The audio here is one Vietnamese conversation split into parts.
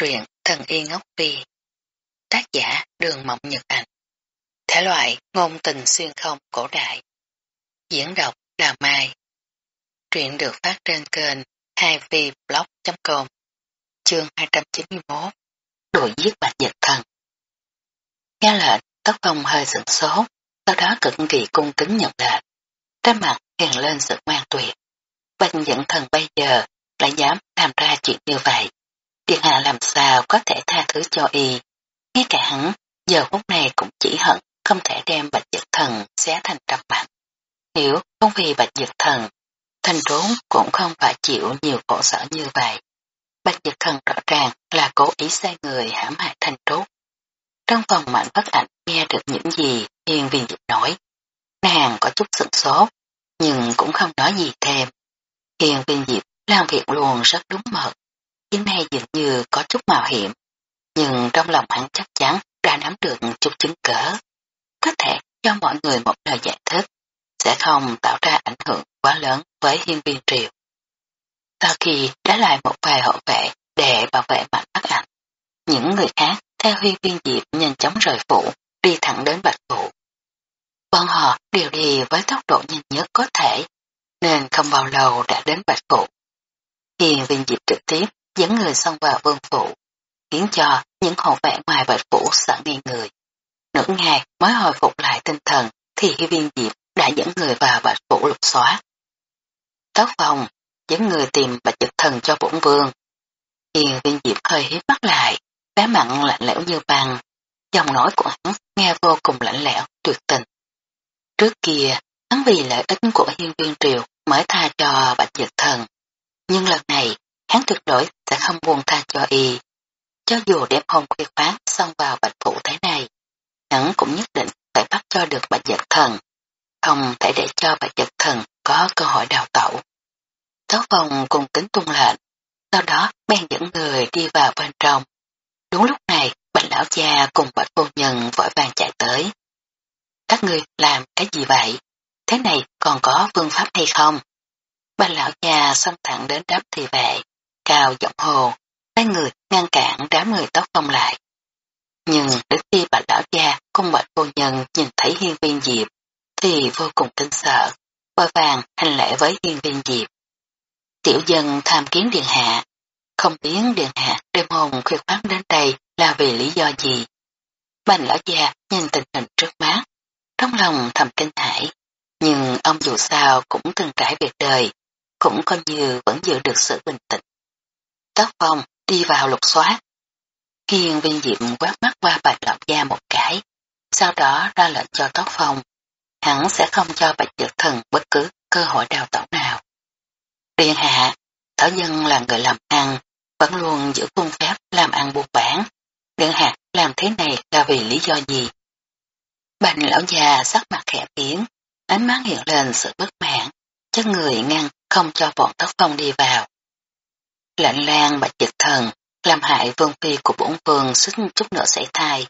truyện Thần Y Ngốc Phi. Tác giả Đường Mộng Nhật Ảnh Thể loại ngôn tình xuyên không cổ đại. Diễn đọc Đào Mai. Truyện được phát trên kênh 2vblog.com Chương 291 Đuổi giết bạch dịch thần. Nghe lệnh, tóc phong hơi sửng sốt, sau đó cực kỳ cung kính nhận lệnh. Trên mặt hiện lên sự ngoan tuyệt. Bạch dẫn thần bây giờ lại dám làm ra chuyện như vậy. Điện hạ làm sao có thể tha thứ cho y. Ngay cả hắn, giờ phút này cũng chỉ hận không thể đem bạch dược thần xé thành trăm mặt. Nếu không vì bạch dược thần, thành trốn cũng không phải chịu nhiều khổ sở như vậy. Bạch dược thần rõ ràng là cố ý sai người hãm hại thành trốt. Trong phòng mạnh bất ảnh nghe được những gì hiền viên dịch nói. Nàng có chút sửng sốt, nhưng cũng không nói gì thêm. Hiền viên diệp làm việc luôn rất đúng mật, Chuyến này dường như có chút mạo hiểm, nhưng trong lòng hắn chắc chắn đã nắm được chút chứng cớ, Có thể cho mọi người một lời giải thích, sẽ không tạo ra ảnh hưởng quá lớn với hiên viên triều. Sau khi đã lại một vài hộ vệ để bảo vệ mạnh ác ảnh, những người khác theo hiên viên diệp nhanh chóng rời phủ, đi thẳng đến bạch phủ. Bọn họ đều đi với tốc độ nhanh nhất có thể, nên không bao lâu đã đến bạch phủ. Hiền viên diệp trực tiếp dẫn người xông vào vương phủ, khiến cho những hộ vệ ngoài bạch phủ sợ ngây người. Nửa ngày mới hồi phục lại tinh thần thì hi viên diệp đã dẫn người vào bạch phủ lục xóa. Tóc phòng dẫn người tìm bạch trực thần cho bổn vương. Hiền viên diệp hơi hiếp mắt lại, bé mặn lạnh lẽo như băng. Dòng nói của hắn nghe vô cùng lạnh lẽo, tuyệt tình. Trước kia, hắn vì lợi ích của hiên viên triều mới tha cho bạch dược thần. Nhưng lần này, hắn tuyệt đối sẽ không buồn tha cho y. Cho dù đêm hôm khuya khoáng xông vào bạch phủ thế này, hắn cũng nhất định phải bắt cho được bạch giật thần, không thể để cho bạch giật thần có cơ hội đào tẩu. Tấu phòng cùng kính tung lệnh, sau đó bèn dẫn người đi vào bên trong. Đúng lúc này, bạch lão cha cùng bạch phu nhân vội vàng chạy tới. Các người làm cái gì vậy? Thế này còn có phương pháp hay không? Bạch lão cha xông thẳng đến đáp thì vệ, cao giọng hồ, tay người ngăn cản đám người tóc không lại. Nhưng đến khi bà lão gia cùng bệnh cô nhân nhìn thấy hiên viên diệp, thì vô cùng kinh sợ, vội vàng hành lễ với hiên viên diệp. Tiểu dân tham kiến điện hạ, không biết điện hạ đêm hồn khuya khoát đến đây là vì lý do gì. Bành lão gia nhìn tình hình trước mắt, trong lòng thầm kinh hãi, nhưng ông dù sao cũng từng trải việc đời, cũng coi như vẫn giữ được sự bình tĩnh. Tóc phong đi vào lục xóa. Hiền viên diệm quát mắt qua bạch lão da một cái, sau đó ra lệnh cho tóc phong. Hắn sẽ không cho bạch dược thần bất cứ cơ hội đào tẩu nào. Điện hạ, thảo dân là người làm ăn, vẫn luôn giữ khuôn phép làm ăn buôn bán. Điện hạ làm thế này là vì lý do gì? Bạch lão già sắc mặt khẽ biến, ánh mắt hiện lên sự bất mãn, cho người ngăn không cho bọn tóc phong đi vào. Lạnh lan bạch dịch thần, làm hại vương phi của bổn vương suýt chút nữa xảy thai.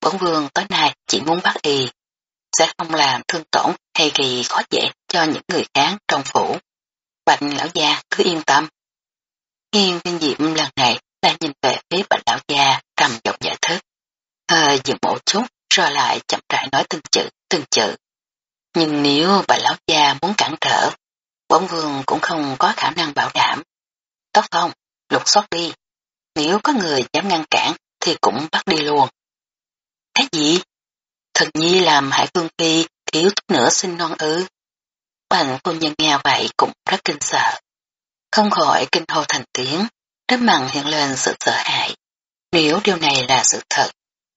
Bổn vương tối nay chỉ muốn bắt y, sẽ không làm thương tổn hay gây khó dễ cho những người khác trong phủ. Bạch lão gia cứ yên tâm. Hiên viên diệm lần này đang nhìn về phía bạch lão gia trầm giọng giải thích. Hơi dừng một chút rồi lại chậm rãi nói từng chữ, từng chữ. Nhưng nếu bà lão gia muốn cản trở, bổn vương cũng không có khả năng bảo đảm. Tóc không, lục xót đi. Nếu có người dám ngăn cản thì cũng bắt đi luôn. Cái gì? Thật nhi làm hải phương phi thiếu chút nữa sinh non ư. Bành phu nhân nghe vậy cũng rất kinh sợ. Không khỏi kinh hô thành tiếng, đến mặn hiện lên sự sợ hãi. Nếu điều này là sự thật,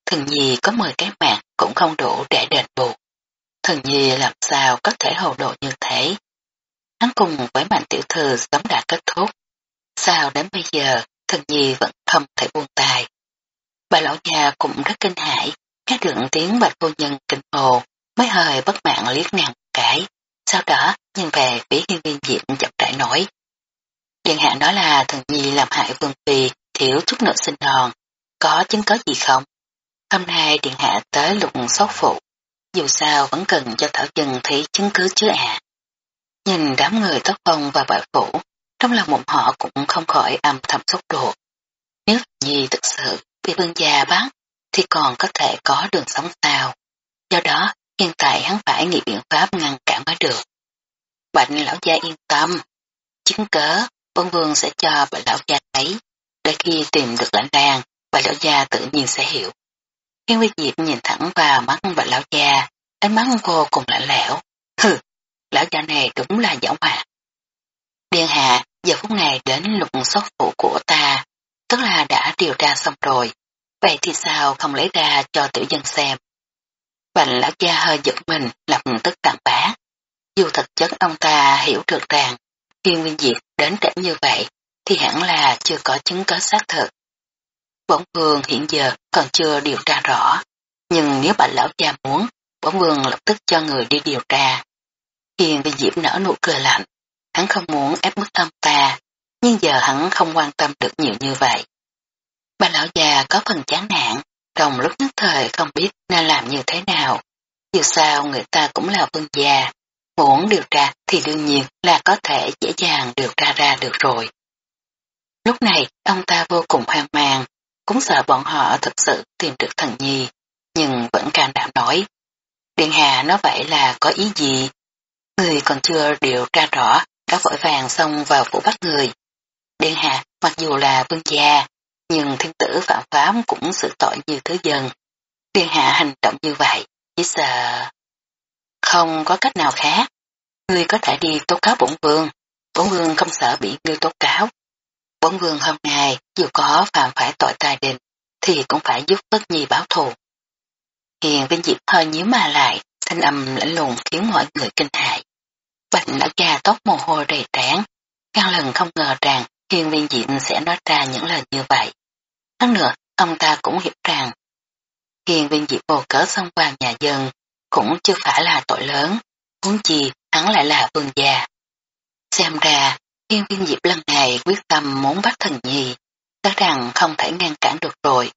thần nhi có 10 cái mạng cũng không đủ để đền bù. Thần nhi làm sao có thể hồ đồ như thế? Hắn cùng với mạnh tiểu thư sớm đã kết thúc. Sao đến bây giờ, thần nhi vẫn không thể buông tay. Bà lão già cũng rất kinh hãi, nghe được tiếng bạch vô nhân kinh hồ, mới hơi bất mạng liếc nàng cái. Sau đó, nhìn về phía hiên viên diệm chậm rãi nói. Điện hạ nói là thần nhi làm hại vương phi, thiếu chút nữa sinh đòn, Có chứng có gì không? Hôm nay điện hạ tới lục xót phụ. Dù sao vẫn cần cho thảo dân thấy chứng cứ chứ ạ. Nhìn đám người tóc phong và bại phủ, trong lòng bọn họ cũng không khỏi âm thầm xúc ruột. Nếu Nhi thực sự bị vương gia bắt thì còn có thể có đường sống sao. Do đó, hiện tại hắn phải nghĩ biện pháp ngăn cản mới được. Bệnh lão gia yên tâm. Chứng cớ, Vân Vương sẽ cho bệnh lão gia thấy. Để khi tìm được lãnh đàn, bệnh lão gia tự nhiên sẽ hiểu. Hiên vi diệp nhìn thẳng vào mắt bệnh lão gia, ánh mắt vô cùng lạnh lẽo. Hừ, lão gia này đúng là giọng hoạt. Điên hạ, giờ phút này đến lục sốt phụ của ta, tức là đã điều tra xong rồi. Vậy thì sao không lấy ra cho tiểu dân xem? Bành lão gia hơi giật mình, lập tức tạm bá. Dù thực chất ông ta hiểu được rằng, thiên viên diệt đến trễ như vậy, thì hẳn là chưa có chứng cứ xác thực. Bổn vương hiện giờ còn chưa điều tra rõ, nhưng nếu bạch lão gia muốn, bổn vương lập tức cho người đi điều tra. Kiên viên diệp nở nụ cười lạnh, hắn không muốn ép bức ông ta, nhưng giờ hắn không quan tâm được nhiều như vậy. Bà lão già có phần chán nản, trong lúc nhất thời không biết nên làm như thế nào. Dù sao người ta cũng là vương gia, muốn điều tra thì đương nhiên là có thể dễ dàng điều tra ra được rồi. Lúc này ông ta vô cùng hoang mang, cũng sợ bọn họ thực sự tìm được thần nhi, nhưng vẫn can đảm nói. Điện Hà nói vậy là có ý gì? Người còn chưa điều tra rõ, đã vội vàng xông vào phủ bắt người. Điện hạ mặc dù là vương gia, nhưng thiên tử phạm pháp cũng xử tội như thứ dân. Điện Hạ hành động như vậy, chỉ sợ... Không có cách nào khác. Ngươi có thể đi tố cáo bổn vương. Bổn vương không sợ bị ngươi tố cáo. Bổn vương hôm nay dù có phạm phải tội tài đình thì cũng phải giúp bất nhi báo thù. Hiền Vinh Diệp hơi nhíu mà lại, thanh âm lạnh lùng khiến mọi người kinh hại. Bạch lão cha tóc mồ hôi đầy trán, ngàn lần không ngờ rằng thiên Viên Diệp sẽ nói ra những lời như vậy. Hơn nữa, ông ta cũng hiểu rằng thiên Viên Diệp vô cớ xông vào nhà dân cũng chưa phải là tội lớn, huống chi hắn lại là vương gia. Xem ra, thiên Viên Diệp lần này quyết tâm muốn bắt thần nhi, chắc rằng không thể ngăn cản được rồi.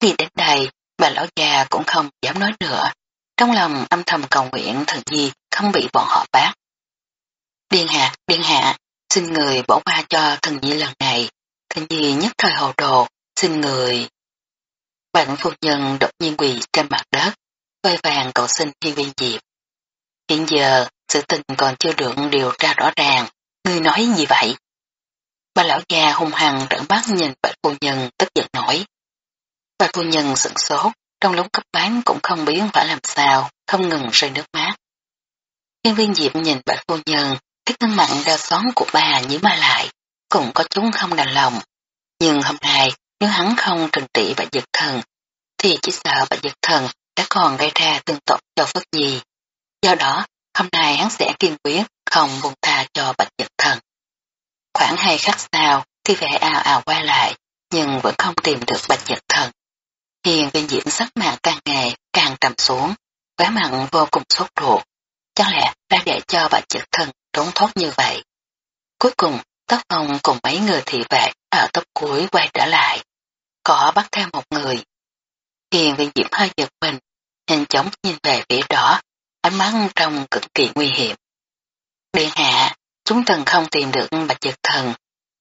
Vì đến đây, bà lão già cũng không dám nói nữa, trong lòng âm thầm cầu nguyện thần nhi không bị bọn họ bắt. Điện hạ, điện hạ, xin người bỏ qua cho thần nhi lần này, thần nhi nhất thời hồ đồ, xin người. Bệnh phu nhân đột nhiên quỳ trên mặt đất, vơi vàng cầu xin thiên viên diệp. Hiện giờ, sự tình còn chưa được điều tra rõ ràng, ngươi nói gì vậy? Bà lão già hung hăng trợn mắt nhìn bạch phu nhân tức giận nổi. Bạch phu nhân sửng sốt, trong lúc cấp bán cũng không biết phải làm sao, không ngừng rơi nước mắt. thiên viên diệp nhìn bạch phu nhân, cái thân mặn đau xón của bà nhíu ma lại, cũng có chúng không đành lòng. Nhưng hôm nay, nếu hắn không trừng trị bạch giật thần, thì chỉ sợ bạch giật thần đã còn gây ra tương tộc cho Phất Nhi. Do đó, hôm nay hắn sẽ kiên quyết không buông tha cho bạch giật thần. Khoảng hai khắc sau, thì vẻ ào ào qua lại, nhưng vẫn không tìm được bạch giật thần. Hiền viên diễm sắc mạng càng ngày càng trầm xuống, vẻ mặn vô cùng sốt ruột. Chẳng lẽ đã để cho bạch trực thần trốn thoát như vậy? Cuối cùng, Tóc Phong cùng mấy người thị vệ ở tóc cuối quay trở lại. Có bắt theo một người. Hiền viên diễm hơi giật mình, nhanh chóng nhìn về phía đó, ánh mắt trong cực kỳ nguy hiểm. Điện hạ, chúng thần không tìm được bạch dực thần,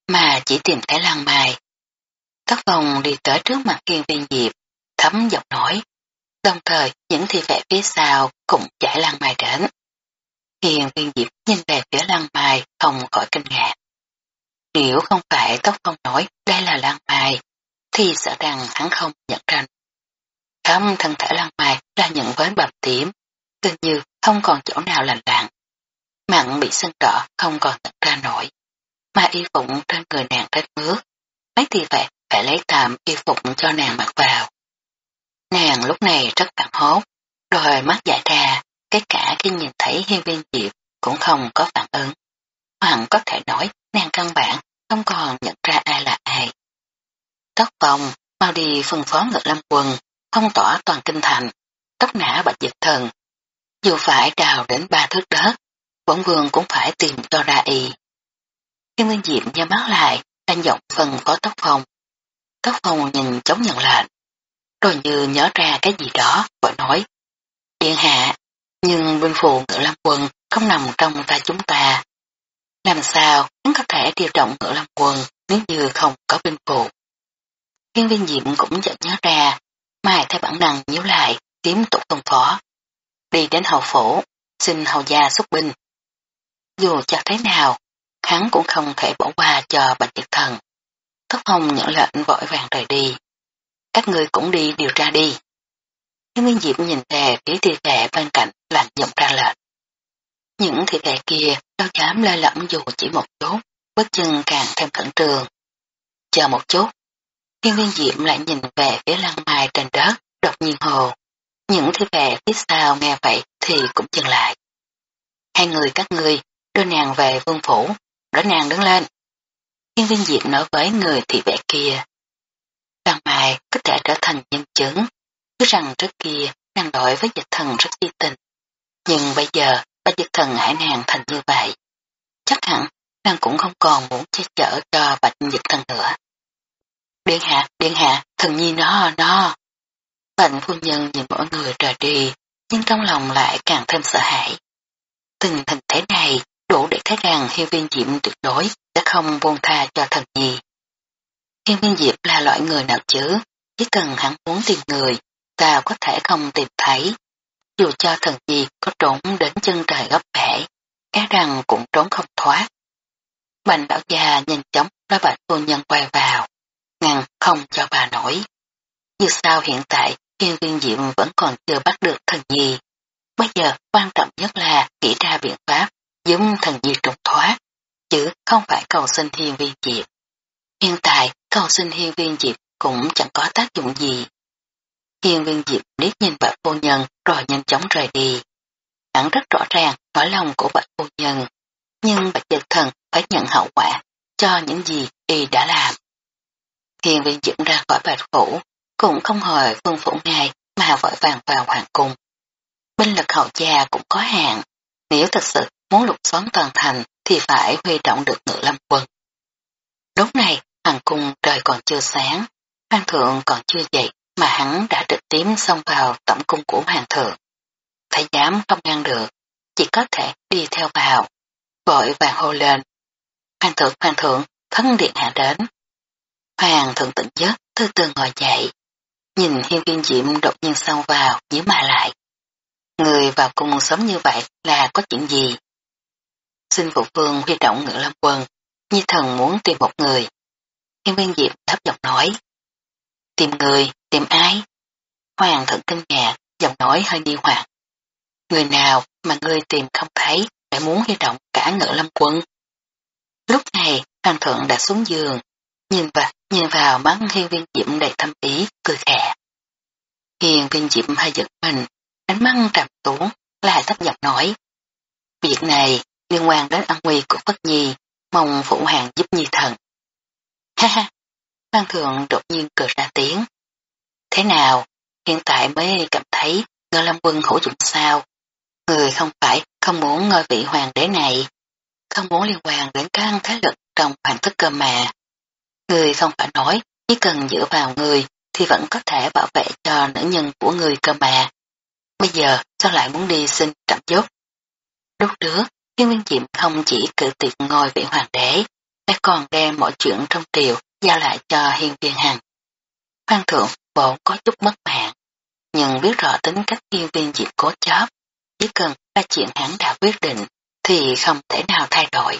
mà chỉ tìm thấy lang mai. Tóc Phong đi tới trước mặt hiền viên diệp, thấm giọng nói. Đồng thời, những thị vệ phía sau cũng chạy lang mai đến. Hiền viên diệp nhìn về phía lăng mai không khỏi kinh ngạc. Nếu không phải tóc không nói đây là lan mai, thì sợ rằng hắn không nhận ra. Khám thân thể lan mai là những vết bầm tím, gần như không còn chỗ nào lành lặng. Mặn bị sưng đỏ không còn nhận ra nổi, mà y phục trên người nàng rách mướt. Mấy thì vậy phải lấy tạm y phục cho nàng mặc vào. Nàng lúc này rất cảm hốt, đôi mắt dại ra, cái cả khi nhìn thấy hiên viên diệp cũng không có phản ứng. Hoàng có thể nói nàng căn bản không còn nhận ra ai là ai. Tóc vòng, mau đi phân phó ngực lâm quân, không tỏa toàn kinh thành, tóc nã bạch dịch thần. Dù phải đào đến ba thước đất, bổn vương cũng phải tìm cho ra y. hiên Nguyên Diệm nhắm mắt lại, đang giọng phần phó tóc phòng. Tóc phòng nhìn chống nhận lệnh, rồi như nhớ ra cái gì đó, vội nói. Điện hạ, nhưng binh phù ngự lâm quân không nằm trong tay chúng ta, làm sao hắn có thể điều động ngựa lâm quân nếu như không có binh phụ? Hiên viên diệm cũng chợt nhớ ra, mai theo bản năng nhíu lại, tiếp tục phân phó. Đi đến hậu phủ, xin hầu gia xuất binh. Dù chặt thế nào, hắn cũng không thể bỏ qua cho bạch diệt thần. Thất Hồng nhận lệnh vội vàng rời đi. Các người cũng đi điều tra đi. Hiên viên diệm nhìn về phía thi thể bên cạnh lạnh giọng ra lệnh. Những thi thể kia đâu dám lơ lẫm dù chỉ một chút, bước chân càng thêm khẩn trường. Chờ một chút, Thiên viên diệm lại nhìn về phía lăng mai trên đất, đột nhiên hồ. Những thi thể phía sau nghe vậy thì cũng dừng lại. Hai người các ngươi đưa nàng về vương phủ, đỡ nàng đứng lên. Thiên viên diệm nói với người thị vệ kia. Lăng mai có thể trở thành nhân chứng, cứ rằng trước kia nàng đối với dịch thần rất di tình. Nhưng bây giờ ba dịch thần hải nàng thành như vậy. Chắc hẳn nàng cũng không còn muốn che chở cho bạch dịch thần nữa. Điện hạ, điện hạ, thần nhi nó, nó. Bạch phu nhân nhìn mỗi người rời đi, nhưng trong lòng lại càng thêm sợ hãi. Tình hình thế này đủ để thấy rằng hiên viên diệm tuyệt đối sẽ không buông tha cho thần nhi. Hiên viên diệp là loại người nào chứ, chỉ cần hắn muốn tìm người, sao có thể không tìm thấy. Dù cho thần diệt có trốn đến chân trời gấp bể, e rằng cũng trốn không thoát. Bành lão già nhanh chóng nói bạch phu nhân quay vào, ngăn không cho bà nổi. Như sao hiện tại Thiên viên diệm vẫn còn chưa bắt được thần nhi. Bây giờ quan trọng nhất là nghĩ ra biện pháp giúp thần nhi trục thoát, chứ không phải cầu xin Thiên viên diệp. Hiện tại cầu xin hiên viên diệp cũng chẳng có tác dụng gì. Hiền viên diệp liếc nhìn bạch phu nhân rồi nhanh chóng rời đi. Hắn rất rõ ràng nỗi lòng của bạch phu nhân, nhưng bạch dược thần phải nhận hậu quả cho những gì y đã làm. Hiền viên diệp ra khỏi bạch phủ, cũng không hỏi phương phủ ngay mà vội vàng vào hoàng cung. Binh lực hậu gia cũng có hạn, nếu thật sự muốn lục xoắn toàn thành thì phải huy động được ngự lâm quân. Lúc này, hoàng cung trời còn chưa sáng, hoàng thượng còn chưa dậy mà hắn đã trực tiếp xông vào tổng cung của hoàng thượng. thái giám không ngăn được, chỉ có thể đi theo vào, vội vàng hô lên. Hoàng thượng, hoàng thượng, thân điện hạ đến. Hoàng thượng tỉnh giấc, từ từ ngồi dậy. Nhìn hiên viên diệm đột nhiên xông vào, nhíu mà lại. Người vào cung sớm như vậy là có chuyện gì? Xin phụ vương huy động ngựa lâm quân, như thần muốn tìm một người. Hiên viên diệm đáp giọng nói. Tìm người, tìm ai? Hoàng thượng kinh ngạc, giọng nói hơi nghi hoặc. Người nào mà ngươi tìm không thấy để muốn huy động cả ngựa lâm quân? Lúc này, hoàng thượng đã xuống giường, nhìn vào, nhìn vào mắt hiên viên diệm đầy thâm ý, cười khẽ. Hiên viên diệm hơi giật mình, ánh mắt trầm xuống, lại thấp giọng nói. Việc này liên quan đến an nguy của Phất Nhi, mong phụ hoàng giúp Nhi thần. Ha ha, Phan Thượng đột nhiên cười ra tiếng. Thế nào, hiện tại mới cảm thấy ngô lâm quân hữu dụng sao? Người không phải không muốn ngôi vị hoàng đế này, không muốn liên quan đến các thế lực trong hoàng thức cơ mà. Người không phải nói chỉ cần dựa vào người thì vẫn có thể bảo vệ cho nữ nhân của người cơ mà. Bây giờ sao lại muốn đi xin trạm giúp Lúc trước, thiên nguyên diệm không chỉ cự tuyệt ngôi vị hoàng đế, mà còn đem mọi chuyện trong triều giao lại cho hiên viên hằng. phan thượng vốn có chút mất mạng, nhưng biết rõ tính cách hiên viên diệp cố chấp, chỉ cần ba chuyện hắn đã quyết định thì không thể nào thay đổi.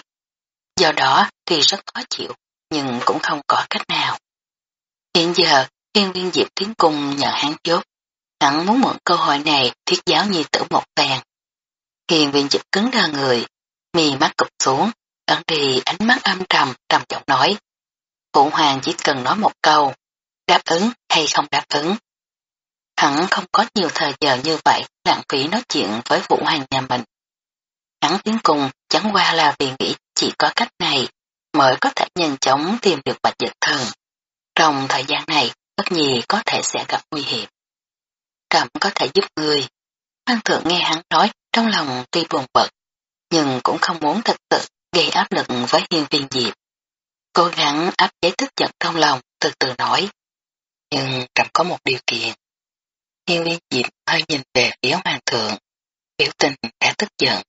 Do đó thì rất khó chịu nhưng cũng không có cách nào. Hiện giờ, hiên viên diệp tiến cung nhờ hắn chốt, hắn muốn mượn cơ hội này thiết giáo nhi tử một vàng. Hiền viên diệp cứng ra người, mì mắt cụp xuống, ẩn đi ánh mắt âm trầm, trầm trọng nói. Phụ hoàng chỉ cần nói một câu, đáp ứng hay không đáp ứng. Hắn không có nhiều thời giờ như vậy lãng phí nói chuyện với phụ hoàng nhà mình. Hắn tiến cùng chẳng qua là vì nghĩ chỉ có cách này mới có thể nhanh chóng tìm được bạch dịch thần. Trong thời gian này, bất nhì có thể sẽ gặp nguy hiểm. Trầm có thể giúp người. Hoàng thượng nghe hắn nói trong lòng tuy buồn bực, nhưng cũng không muốn thật sự gây áp lực với hiên viên diệp. Cố gắng áp chế tức giận trong lòng, từ từ nói. Nhưng trầm có một điều kiện. Hiên viên diệp hơi nhìn về phía hoàng thượng, biểu tình đã tức giận.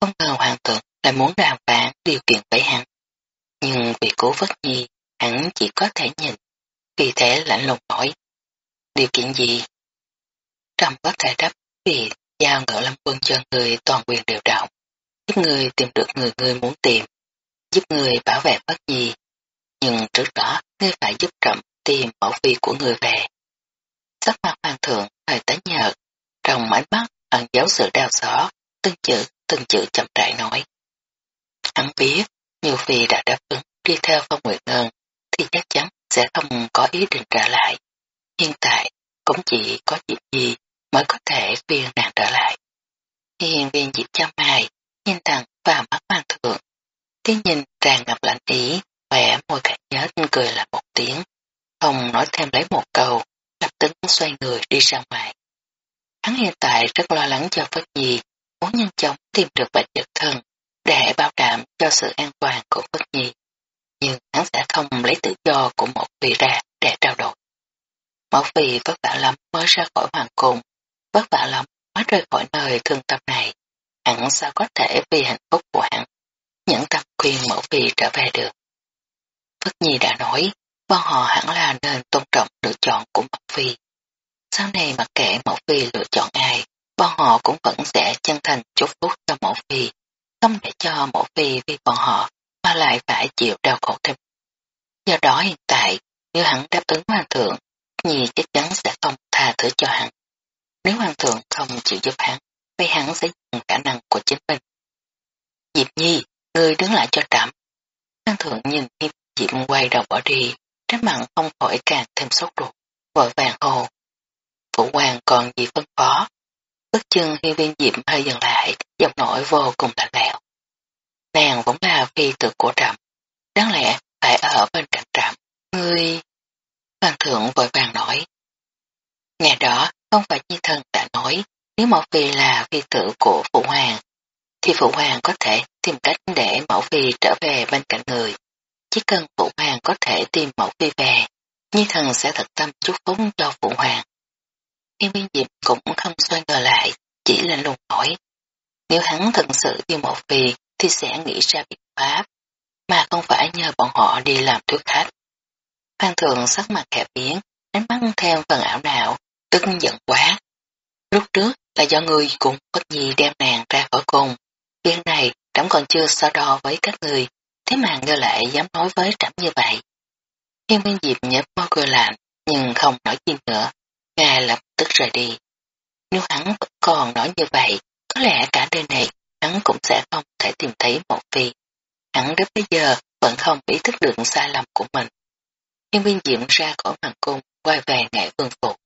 Không ngờ hoàng thượng lại muốn đàm phán điều kiện với hắn nhưng vì cố vất nhi, hắn chỉ có thể nhìn. vì thế lạnh lùng hỏi. Điều kiện gì? Trầm có thể đáp vì giao ngựa lâm quân cho người toàn quyền điều động, giúp người tìm được người người muốn tìm, giúp người bảo vệ bất gì. Nhưng trước đó, ngươi phải giúp trầm tìm mẫu phi của người về. Sắc mặt hoàng thượng hơi tái nhợt, trong ánh mắt ẩn giấu sự đau xót, từng chữ, từng chữ chậm rãi nói. Hắn biết, nhiều phi đã đáp ứng đi theo phong nguyệt ngân, thì chắc chắn sẽ không có ý định trở lại. Hiện tại, cũng chỉ có chuyện gì mới có thể khuyên nàng trở lại. Hiền viên dịp chăm mày, nhìn thẳng vào mắt hoàng thượng. Tiếng nhìn tràn ngập lạnh ý, khỏe môi khẽ nhớt cười là một tiếng. Không nói thêm lấy một câu, lập tức xoay người đi ra ngoài. Hắn hiện tại rất lo lắng cho Phất Nhi, muốn nhanh chóng tìm được bệnh dịch thân để bảo đảm cho sự an toàn của Phất Nhi. Nhưng hắn sẽ không lấy tự do của một vị ra để trao đổi. Mẫu phi vất vả lắm mới ra khỏi hoàng cung, vất vả lắm mới rời khỏi nơi thương tâm này. Hắn sao có thể vì hạnh phúc của hắn, nhẫn tâm khuyên mẫu phi trở về được. Phất Nhi đã nói, bọn họ hẳn là nên tôn trọng lựa chọn của mẫu phi. Sau này mặc kệ mẫu phi lựa chọn ai, bọn họ cũng vẫn sẽ chân thành chúc phúc cho mẫu phi, không để cho mẫu phi vì bọn họ mà lại phải chịu đau khổ thêm. Do đó hiện tại, nếu hắn đáp ứng hoàng thượng, Nhi chắc chắn sẽ không tha thứ cho hắn. Nếu hoàng thượng không chịu giúp hắn, vậy hắn sẽ dùng khả năng của chính mình. Diệp Nhi, người đứng lại cho trạm. Hoàng thượng nhìn Diệp Diệp quay đầu bỏ đi, trái mặn không khỏi càng thêm sốt ruột, vội vàng hồ. Phụ hoàng còn gì phân phó. Bước chân hiên viên Diệp hơi dừng lại, giọng nổi vô cùng lạnh lẽo. Nàng vẫn là phi tử của trạm, đáng lẽ phải ở bên cạnh trạm. Ngươi... Hoàng thượng vội vàng nói. Ngày đó, không phải chi thần đã nói, nếu một phi là phi tử của phụ hoàng, thì phụ hoàng có thể tìm cách để mẫu phi trở về bên cạnh người. Chỉ cần phụ hoàng có thể tìm mẫu phi về, nhi thần sẽ thật tâm chúc phúc cho phụ hoàng. Thiên viên diệp cũng không xoay ngờ lại, chỉ là lùng hỏi. Nếu hắn thật sự yêu mẫu phi thì sẽ nghĩ ra biện pháp, mà không phải nhờ bọn họ đi làm thuyết khách. Phan thường sắc mặt khẽ biến, ánh mắt theo phần ảo não, tức giận quá. Lúc trước là do người cùng bất nhi đem nàng ra khỏi cùng. Chuyện này trẫm còn chưa so đo với các người, thế mà ngơ lại dám nói với trẫm như vậy. Hiên viên diệp nhấp môi cười lạnh, nhưng không nói gì nữa, ngài lập tức rời đi. Nếu hắn còn nói như vậy, có lẽ cả đời này hắn cũng sẽ không thể tìm thấy một phi. Hắn đến bây giờ vẫn không ý thức được sai lầm của mình. Thiên viên diệm ra khỏi hoàng cung, quay về ngại vương phục.